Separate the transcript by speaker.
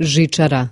Speaker 1: žičara.